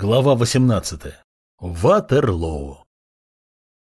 Глава 18. Ватерлоу.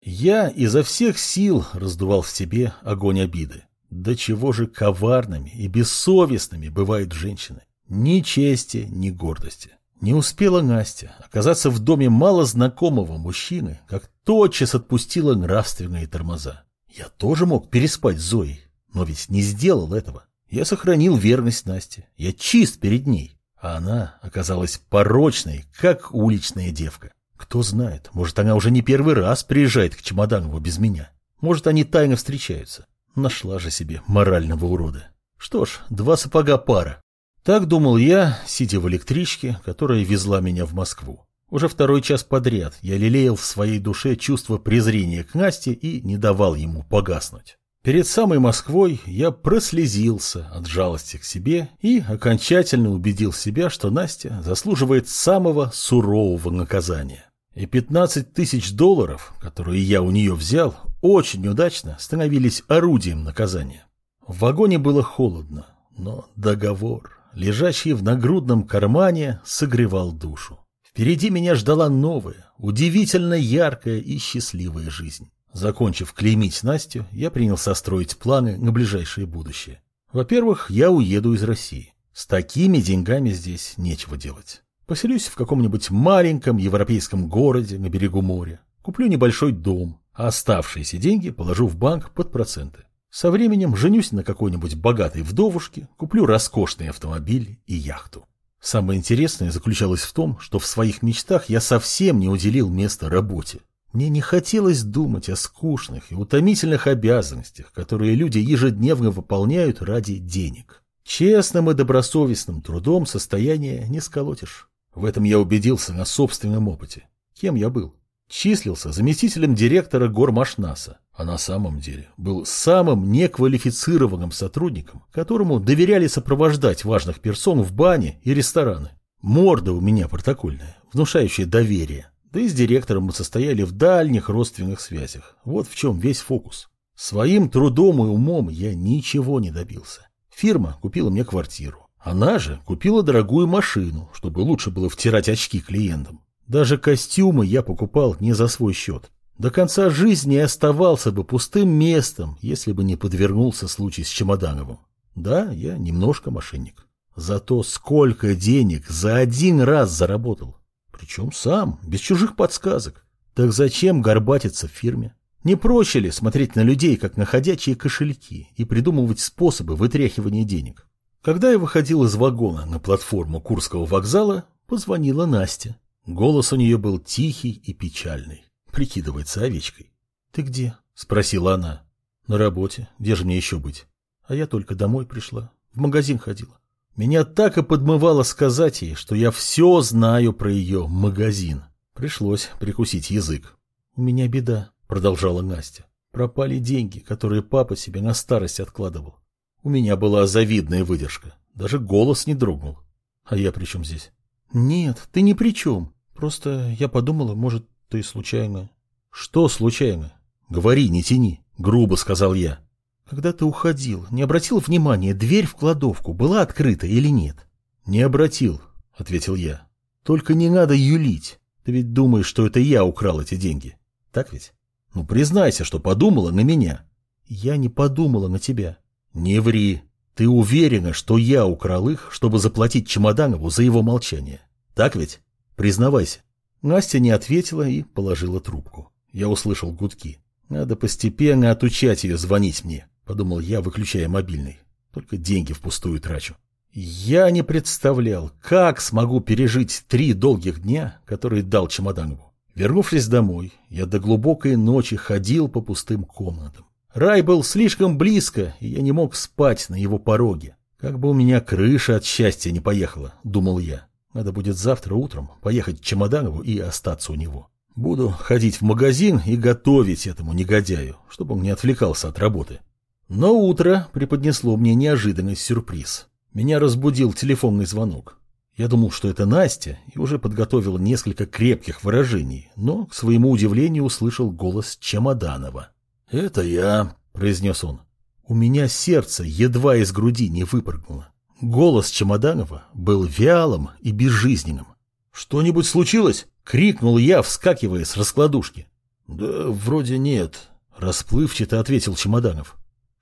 Я изо всех сил раздувал в себе огонь обиды. До чего же коварными и бессовестными бывают женщины. Ни чести, ни гордости. Не успела Настя оказаться в доме малознакомого мужчины, как тотчас отпустила нравственные тормоза. Я тоже мог переспать с Зоей, но ведь не сделал этого. Я сохранил верность Насте. Я чист перед ней. А она оказалась порочной, как уличная девка. Кто знает, может, она уже не первый раз приезжает к Чемоданову без меня. Может, они тайно встречаются. Нашла же себе морального урода. Что ж, два сапога пара. Так думал я, сидя в электричке, которая везла меня в Москву. Уже второй час подряд я лелеял в своей душе чувство презрения к Насте и не давал ему погаснуть. Перед самой Москвой я прослезился от жалости к себе и окончательно убедил себя, что Настя заслуживает самого сурового наказания. И 15 тысяч долларов, которые я у нее взял, очень удачно становились орудием наказания. В вагоне было холодно, но договор, лежащий в нагрудном кармане, согревал душу. Впереди меня ждала новая, удивительно яркая и счастливая жизнь. Закончив клеймить Настю, я принялся строить планы на ближайшее будущее. Во-первых, я уеду из России. С такими деньгами здесь нечего делать. Поселюсь в каком-нибудь маленьком европейском городе на берегу моря. Куплю небольшой дом, а оставшиеся деньги положу в банк под проценты. Со временем женюсь на какой-нибудь богатой вдовушке, куплю роскошный автомобиль и яхту. Самое интересное заключалось в том, что в своих мечтах я совсем не уделил места работе. Мне не хотелось думать о скучных и утомительных обязанностях, которые люди ежедневно выполняют ради денег. Честным и добросовестным трудом состояние не сколотишь. В этом я убедился на собственном опыте. Кем я был? Числился заместителем директора Гормашнаса, а на самом деле был самым неквалифицированным сотрудником, которому доверяли сопровождать важных персон в бане и рестораны. Морда у меня протокольная, внушающая доверие. Да и с директором мы состояли в дальних родственных связях. Вот в чем весь фокус. Своим трудом и умом я ничего не добился. Фирма купила мне квартиру. Она же купила дорогую машину, чтобы лучше было втирать очки клиентам. Даже костюмы я покупал не за свой счет. До конца жизни оставался бы пустым местом, если бы не подвернулся случай с Чемодановым. Да, я немножко мошенник. Зато сколько денег за один раз заработал. Причем сам, без чужих подсказок. Так зачем горбатиться в фирме? Не проще ли смотреть на людей, как на ходячие кошельки, и придумывать способы вытряхивания денег? Когда я выходил из вагона на платформу Курского вокзала, позвонила Настя. Голос у нее был тихий и печальный. Прикидывается овечкой. «Ты где?» – спросила она. «На работе. Где же мне еще быть?» А я только домой пришла. В магазин ходила. Меня так и подмывало сказать ей, что я все знаю про ее магазин. Пришлось прикусить язык. «У меня беда», — продолжала Настя. «Пропали деньги, которые папа себе на старость откладывал. У меня была завидная выдержка. Даже голос не дрогнул. А я при чем здесь?» «Нет, ты ни при чем. Просто я подумала, может, ты случайно...» «Что случайно? Говори, не тяни», — грубо сказал я. Когда ты уходил, не обратил внимания, дверь в кладовку была открыта или нет? Не обратил, ответил я. Только не надо юлить. Ты ведь думаешь, что это я украл эти деньги. Так ведь? Ну, признайся, что подумала на меня. Я не подумала на тебя. Не ври. Ты уверена, что я украл их, чтобы заплатить Чемоданову за его молчание. Так ведь? Признавайся. Настя не ответила и положила трубку. Я услышал гудки. Надо постепенно отучать ее звонить мне. Подумал я, выключая мобильный. Только деньги впустую трачу. Я не представлял, как смогу пережить три долгих дня, которые дал Чемоданову. Вернувшись домой, я до глубокой ночи ходил по пустым комнатам. Рай был слишком близко, и я не мог спать на его пороге. Как бы у меня крыша от счастья не поехала, думал я. Надо будет завтра утром поехать к Чемоданову и остаться у него. Буду ходить в магазин и готовить этому негодяю, чтобы он не отвлекался от работы. Но утро преподнесло мне неожиданный сюрприз. Меня разбудил телефонный звонок. Я думал, что это Настя, и уже подготовил несколько крепких выражений, но, к своему удивлению, услышал голос Чемоданова. «Это я», — произнес он. У меня сердце едва из груди не выпрыгнуло. Голос Чемоданова был вялым и безжизненным. «Что-нибудь случилось?» — крикнул я, вскакивая с раскладушки. «Да вроде нет», — расплывчато ответил Чемоданов.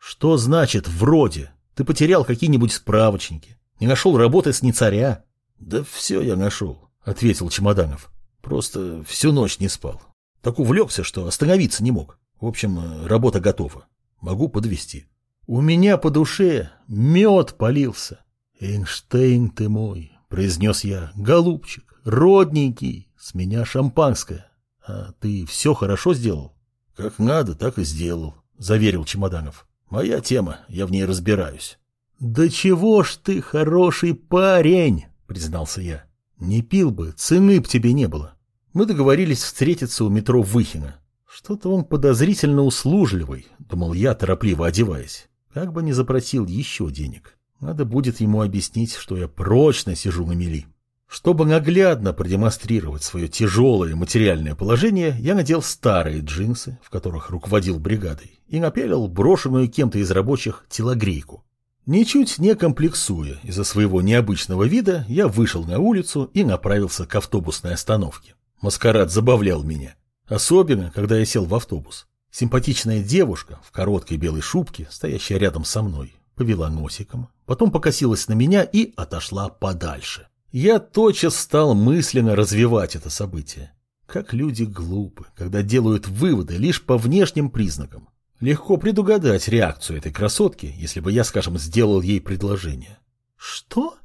«Что значит «вроде»? Ты потерял какие-нибудь справочники? Не нашел работы с царя?» «Да все я нашел», — ответил Чемоданов. «Просто всю ночь не спал. Так увлекся, что остановиться не мог. В общем, работа готова. Могу подвести. У меня по душе мед полился. «Эйнштейн ты мой», — произнес я, — «голубчик, родненький, с меня шампанское. А ты все хорошо сделал?» «Как надо, так и сделал», — заверил Чемоданов. «Моя тема, я в ней разбираюсь». «Да чего ж ты хороший парень», — признался я. «Не пил бы, цены б тебе не было. Мы договорились встретиться у метро Выхина. Что-то он подозрительно услужливый», — думал я, торопливо одеваясь. «Как бы не запросил еще денег». Надо будет ему объяснить, что я прочно сижу на мели. Чтобы наглядно продемонстрировать свое тяжелое материальное положение, я надел старые джинсы, в которых руководил бригадой, и напялил брошенную кем-то из рабочих телогрейку. Ничуть не комплексуя из-за своего необычного вида, я вышел на улицу и направился к автобусной остановке. Маскарад забавлял меня. Особенно, когда я сел в автобус. Симпатичная девушка в короткой белой шубке, стоящая рядом со мной, повела носиком, потом покосилась на меня и отошла подальше. Я тотчас стал мысленно развивать это событие. Как люди глупы, когда делают выводы лишь по внешним признакам. Легко предугадать реакцию этой красотки, если бы я, скажем, сделал ей предложение. Что?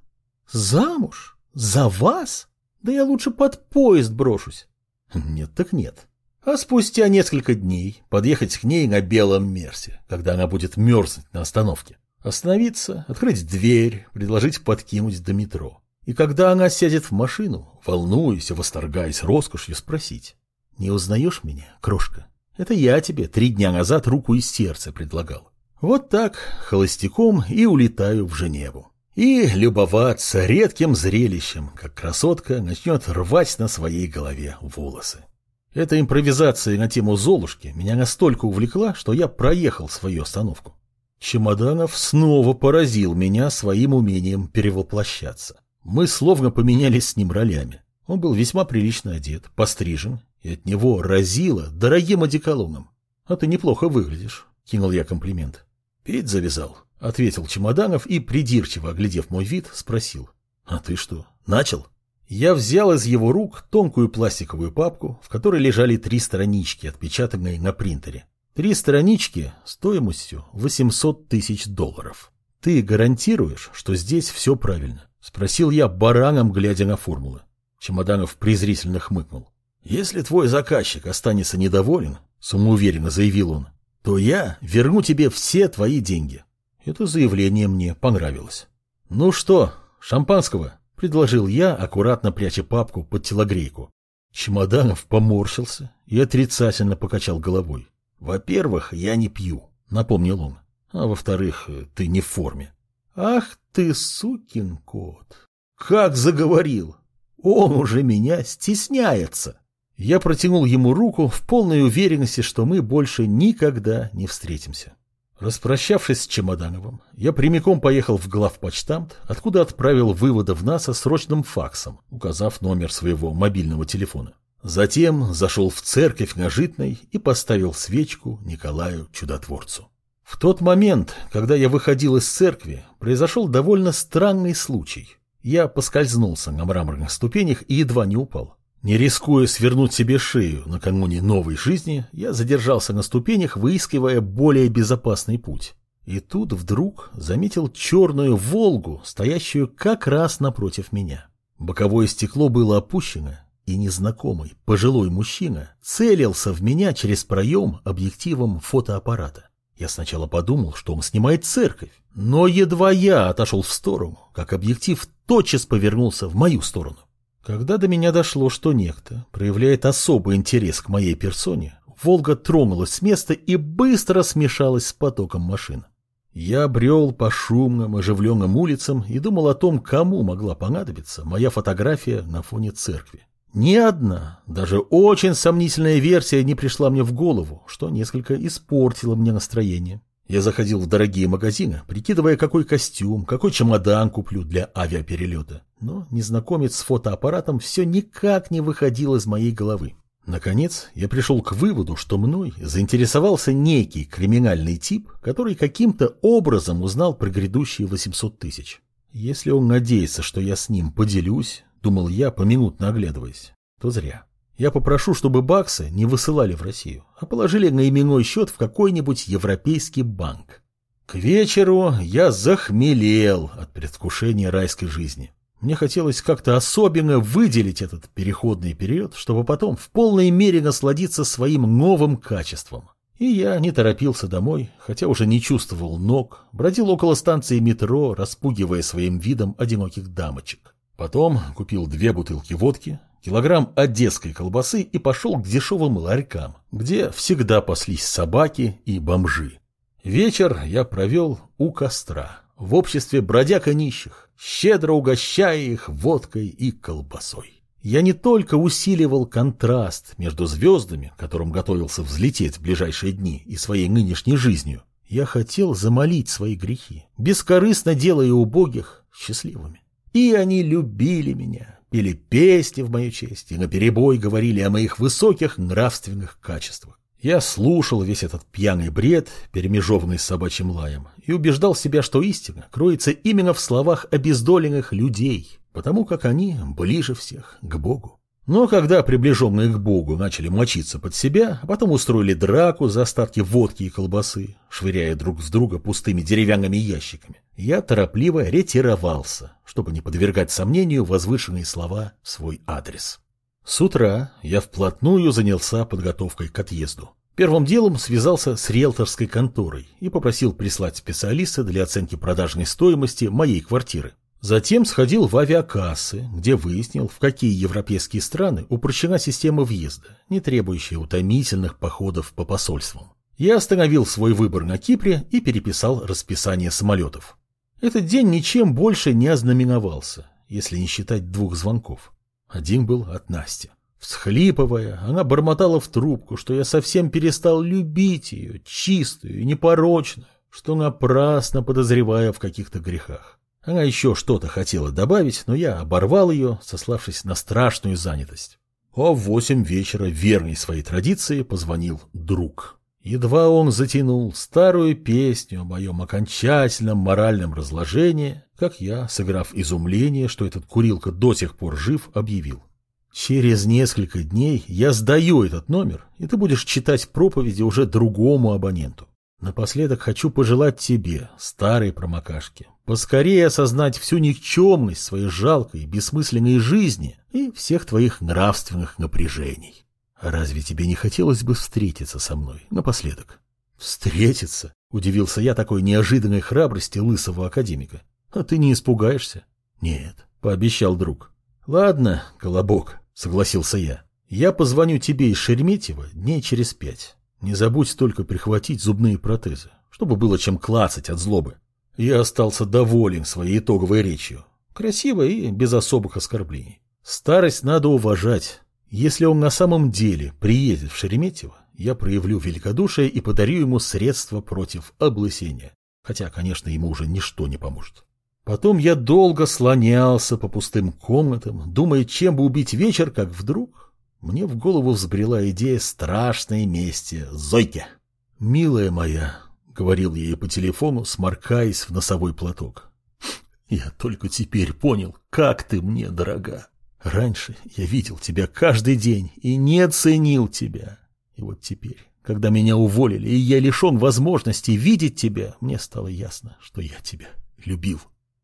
Замуж? За вас? Да я лучше под поезд брошусь. Нет так нет. А спустя несколько дней подъехать к ней на белом мерсе, когда она будет мерзнуть на остановке. Остановиться, открыть дверь, предложить подкинуть до метро. И когда она сядет в машину, волнуясь и восторгаясь роскошью, спросить. «Не узнаешь меня, крошка? Это я тебе три дня назад руку и сердце предлагал». Вот так, холостяком, и улетаю в Женеву. И любоваться редким зрелищем, как красотка начнет рвать на своей голове волосы. Эта импровизация на тему Золушки меня настолько увлекла, что я проехал свою остановку. Чемоданов снова поразил меня своим умением перевоплощаться. Мы словно поменялись с ним ролями. Он был весьма прилично одет, пострижен, и от него разило дорогим одеколоном. — А ты неплохо выглядишь, — кинул я комплимент. — Петь завязал, — ответил Чемоданов и, придирчиво оглядев мой вид, спросил. — А ты что, начал? Я взял из его рук тонкую пластиковую папку, в которой лежали три странички, отпечатанные на принтере. Три странички стоимостью 800 тысяч долларов. Ты гарантируешь, что здесь все правильно? Спросил я бараном, глядя на формулы. Чемоданов презрительно хмыкнул. Если твой заказчик останется недоволен, самоуверенно заявил он, то я верну тебе все твои деньги. Это заявление мне понравилось. Ну что, шампанского? Предложил я, аккуратно пряча папку под телогрейку. Чемоданов поморщился и отрицательно покачал головой. «Во-первых, я не пью», — напомнил он. «А во-вторых, ты не в форме». «Ах ты, сукин кот! Как заговорил! Он уже меня стесняется!» Я протянул ему руку в полной уверенности, что мы больше никогда не встретимся. Распрощавшись с Чемодановым, я прямиком поехал в главпочтамт, откуда отправил вывода в НАСА срочным факсом, указав номер своего мобильного телефона. Затем зашел в церковь на Житной и поставил свечку Николаю Чудотворцу. В тот момент, когда я выходил из церкви, произошел довольно странный случай. Я поскользнулся на мраморных ступенях и едва не упал. Не рискуя свернуть себе шею накануне новой жизни, я задержался на ступенях, выискивая более безопасный путь. И тут вдруг заметил черную «Волгу», стоящую как раз напротив меня. Боковое стекло было опущено, и незнакомый пожилой мужчина целился в меня через проем объективом фотоаппарата. Я сначала подумал, что он снимает церковь, но едва я отошел в сторону, как объектив тотчас повернулся в мою сторону. Когда до меня дошло, что некто проявляет особый интерес к моей персоне, «Волга» тронулась с места и быстро смешалась с потоком машин. Я брел по шумным, оживленным улицам и думал о том, кому могла понадобиться моя фотография на фоне церкви. Ни одна, даже очень сомнительная версия не пришла мне в голову, что несколько испортило мне настроение. Я заходил в дорогие магазины, прикидывая, какой костюм, какой чемодан куплю для авиаперелета. Но незнакомец с фотоаппаратом все никак не выходил из моей головы. Наконец, я пришел к выводу, что мной заинтересовался некий криминальный тип, который каким-то образом узнал про грядущие 800 тысяч. Если он надеется, что я с ним поделюсь, думал я, поминутно оглядываясь, то зря. Я попрошу, чтобы баксы не высылали в Россию, а положили на именной счет в какой-нибудь европейский банк. К вечеру я захмелел от предвкушения райской жизни. Мне хотелось как-то особенно выделить этот переходный период, чтобы потом в полной мере насладиться своим новым качеством. И я не торопился домой, хотя уже не чувствовал ног, бродил около станции метро, распугивая своим видом одиноких дамочек. Потом купил две бутылки водки, килограмм одесской колбасы и пошел к дешевым ларькам, где всегда паслись собаки и бомжи. Вечер я провел у костра, в обществе бродяг и нищих, щедро угощая их водкой и колбасой. Я не только усиливал контраст между звездами, которым готовился взлететь в ближайшие дни, и своей нынешней жизнью, я хотел замолить свои грехи, бескорыстно делая убогих счастливыми. И они любили меня, пели песни в мою честь и наперебой говорили о моих высоких нравственных качествах. Я слушал весь этот пьяный бред, перемежованный с собачьим лаем, и убеждал себя, что истина кроется именно в словах обездоленных людей, потому как они ближе всех к Богу. Но когда приближенные к Богу начали мочиться под себя, потом устроили драку за остатки водки и колбасы, швыряя друг с друга пустыми деревянными ящиками, я торопливо ретировался, чтобы не подвергать сомнению возвышенные слова в свой адрес. С утра я вплотную занялся подготовкой к отъезду. Первым делом связался с риэлторской конторой и попросил прислать специалиста для оценки продажной стоимости моей квартиры. Затем сходил в авиакассы, где выяснил, в какие европейские страны упрощена система въезда, не требующая утомительных походов по посольствам. Я остановил свой выбор на Кипре и переписал расписание самолетов. Этот день ничем больше не ознаменовался, если не считать двух звонков. Один был от Насти. Всхлипывая, она бормотала в трубку, что я совсем перестал любить ее, чистую и непорочную, что напрасно подозревая в каких-то грехах. Она еще что-то хотела добавить, но я оборвал ее, сославшись на страшную занятость. В восемь вечера, верной своей традиции, позвонил друг. Едва он затянул старую песню о моем окончательном моральном разложении, как я, сыграв изумление, что этот курилка до сих пор жив, объявил. Через несколько дней я сдаю этот номер, и ты будешь читать проповеди уже другому абоненту. Напоследок хочу пожелать тебе, старой промокашке, поскорее осознать всю никчемность своей жалкой, бессмысленной жизни и всех твоих нравственных напряжений. Разве тебе не хотелось бы встретиться со мной напоследок? Встретиться? Удивился я такой неожиданной храбрости лысого академика. А ты не испугаешься? Нет, пообещал друг. Ладно, Колобок, согласился я. Я позвоню тебе из Шереметьево дней через пять. Не забудь только прихватить зубные протезы, чтобы было чем клацать от злобы. Я остался доволен своей итоговой речью. Красиво и без особых оскорблений. Старость надо уважать. Если он на самом деле приедет в Шереметьево, я проявлю великодушие и подарю ему средства против облысения. Хотя, конечно, ему уже ничто не поможет. Потом я долго слонялся по пустым комнатам, думая, чем бы убить вечер, как вдруг мне в голову взбрела идея страшной мести Зойке. «Милая моя», — говорил я ей по телефону, сморкаясь в носовой платок, — «я только теперь понял, как ты мне дорога. Раньше я видел тебя каждый день и не ценил тебя. И вот теперь, когда меня уволили, и я лишен возможности видеть тебя, мне стало ясно, что я тебя любил».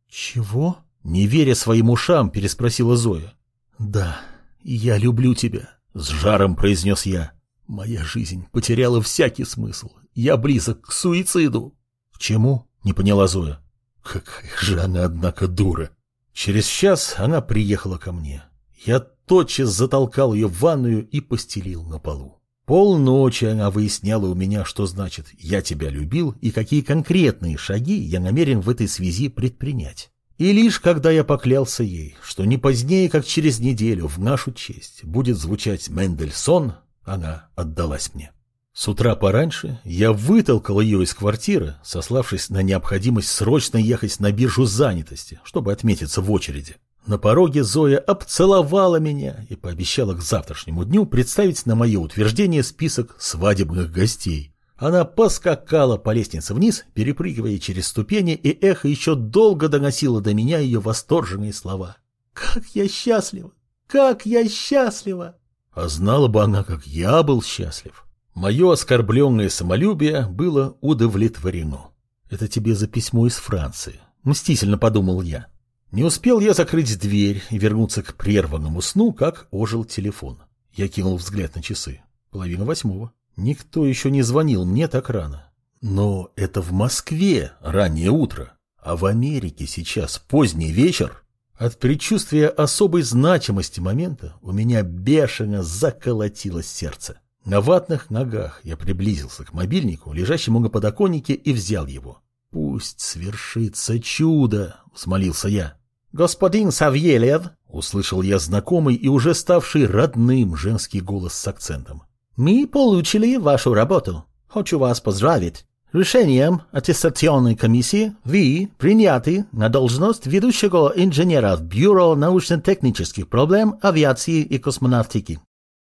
«Чего?» — не веря своим ушам, переспросила Зоя. «Да», «Я люблю тебя», — с жаром произнес я. «Моя жизнь потеряла всякий смысл. Я близок к суициду». «К чему?» — не поняла Зоя. «Какая же она, однако, дура». Через час она приехала ко мне. Я тотчас затолкал ее в ванную и постелил на полу. Полночи она выясняла у меня, что значит «я тебя любил» и какие конкретные шаги я намерен в этой связи предпринять. И лишь когда я поклялся ей, что не позднее, как через неделю в нашу честь будет звучать Мендельсон, она отдалась мне. С утра пораньше я вытолкал ее из квартиры, сославшись на необходимость срочно ехать на биржу занятости, чтобы отметиться в очереди. На пороге Зоя обцеловала меня и пообещала к завтрашнему дню представить на мое утверждение список свадебных гостей. Она поскакала по лестнице вниз, перепрыгивая через ступени, и эхо еще долго доносило до меня ее восторженные слова. «Как я счастлива! Как я счастлива!» А знала бы она, как я был счастлив. Мое оскорбленное самолюбие было удовлетворено. Это тебе за письмо из Франции. Мстительно подумал я. Не успел я закрыть дверь и вернуться к прерванному сну, как ожил телефон. Я кинул взгляд на часы. Половина восьмого. Никто еще не звонил мне так рано. Но это в Москве раннее утро, а в Америке сейчас поздний вечер. От предчувствия особой значимости момента у меня бешено заколотилось сердце. На ватных ногах я приблизился к мобильнику, лежащему на подоконнике, и взял его. «Пусть свершится чудо!» — взмолился я. «Господин Савьелев!» — услышал я знакомый и уже ставший родным женский голос с акцентом. «Мы получили вашу работу. Хочу вас поздравить. Решением аттестационной комиссии вы приняты на должность ведущего инженера в Бюро научно-технических проблем авиации и космонавтики.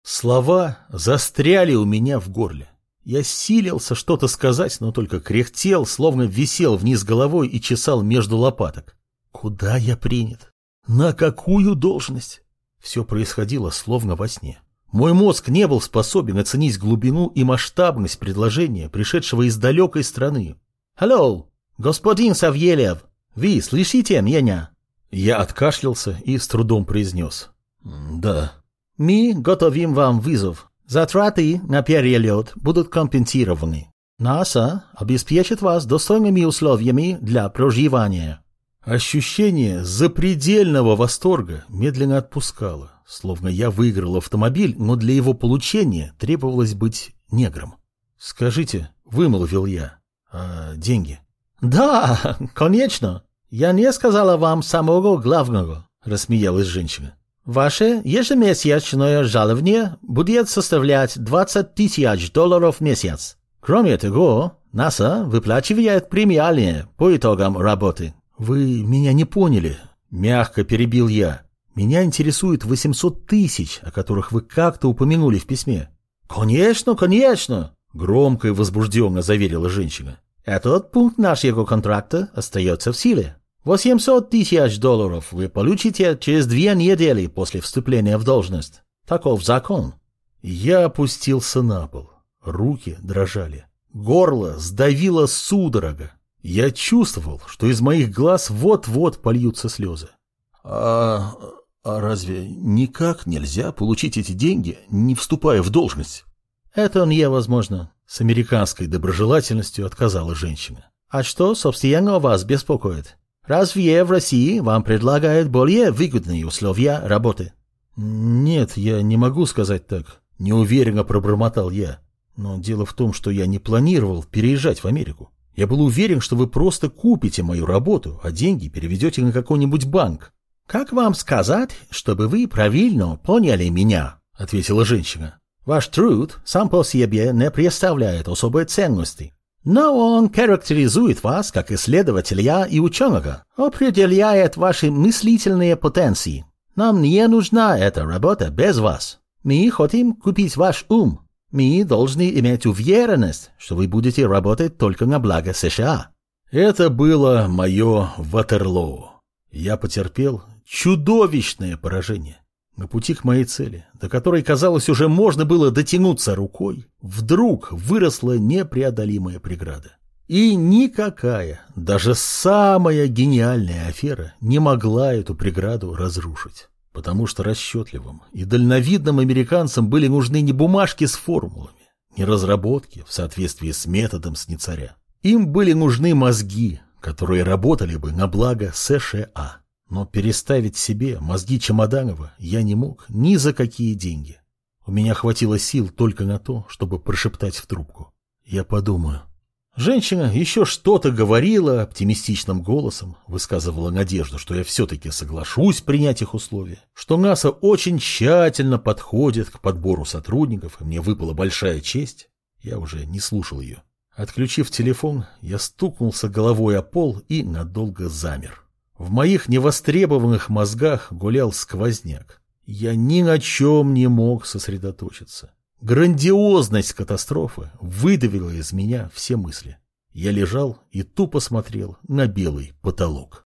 Слова застряли у меня в горле. Я силился что-то сказать, но только кряхтел, словно висел вниз головой и чесал между лопаток. Куда я принят? На какую должность? Все происходило словно во сне. Мой мозг не был способен оценить глубину и масштабность предложения, пришедшего из далекой страны. «Алло, господин Савьелев, вы слышите меня?» Я откашлялся и с трудом произнес. «Да». Мы готовим вам вызов. Затраты на перелет будут компенсированы. НАСА обеспечит вас достойными условиями для проживания. Ощущение запредельного восторга медленно отпускало, словно я выиграл автомобиль, но для его получения требовалось быть негром. «Скажите», — вымолвил я, — «а деньги?» «Да, конечно. Я не сказала вам самого главного», — рассмеялась женщина. Ваше ежемесячное жалование будет составлять 20 тысяч долларов в месяц. Кроме того, НАСА выплачивает премиальные по итогам работы. Вы меня не поняли, мягко перебил я. Меня интересует 800 тысяч, о которых вы как-то упомянули в письме. Конечно, конечно, громко и возбужденно заверила женщина. Этот пункт нашего контракта остается в силе. 800 тысяч долларов вы получите через две недели после вступления в должность. Таков закон. Я опустился на пол. Руки дрожали. Горло сдавило судорога. Я чувствовал, что из моих глаз вот-вот польются слезы. А, а разве никак нельзя получить эти деньги, не вступая в должность? Это невозможно. С американской доброжелательностью отказала женщина. А что, собственно, вас беспокоит? Разве в России вам предлагают более выгодные условия работы? Нет, я не могу сказать так. Неуверенно пробормотал я. Но дело в том, что я не планировал переезжать в Америку. Я был уверен, что вы просто купите мою работу, а деньги переведете на какой-нибудь банк. Как вам сказать, чтобы вы правильно поняли меня? Ответила женщина. Ваш труд сам по себе не представляет особой ценности. Но он характеризует вас как исследователя и ученого, определяет ваши мыслительные потенции. Нам не нужна эта работа без вас. Мы хотим купить ваш ум. Мы должны иметь уверенность, что вы будете работать только на благо США. Это было мое Ватерлоу. Я потерпел чудовищное поражение. На пути к моей цели, до которой, казалось, уже можно было дотянуться рукой, вдруг выросла непреодолимая преграда. И никакая, даже самая гениальная афера не могла эту преграду разрушить. Потому что расчетливым и дальновидным американцам были нужны не бумажки с формулами, не разработки в соответствии с методом Сницаря. Им были нужны мозги, которые работали бы на благо США. Но переставить себе мозги Чемоданова я не мог ни за какие деньги. У меня хватило сил только на то, чтобы прошептать в трубку. Я подумаю. Женщина еще что-то говорила оптимистичным голосом, высказывала надежду, что я все-таки соглашусь принять их условия, что НАСА очень тщательно подходит к подбору сотрудников, и мне выпала большая честь. Я уже не слушал ее. Отключив телефон, я стукнулся головой о пол и надолго замер. В моих невостребованных мозгах гулял сквозняк. Я ни на чем не мог сосредоточиться. Грандиозность катастрофы выдавила из меня все мысли. Я лежал и тупо смотрел на белый потолок.